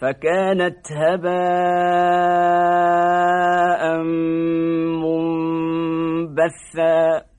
فكانت هباء منبثا.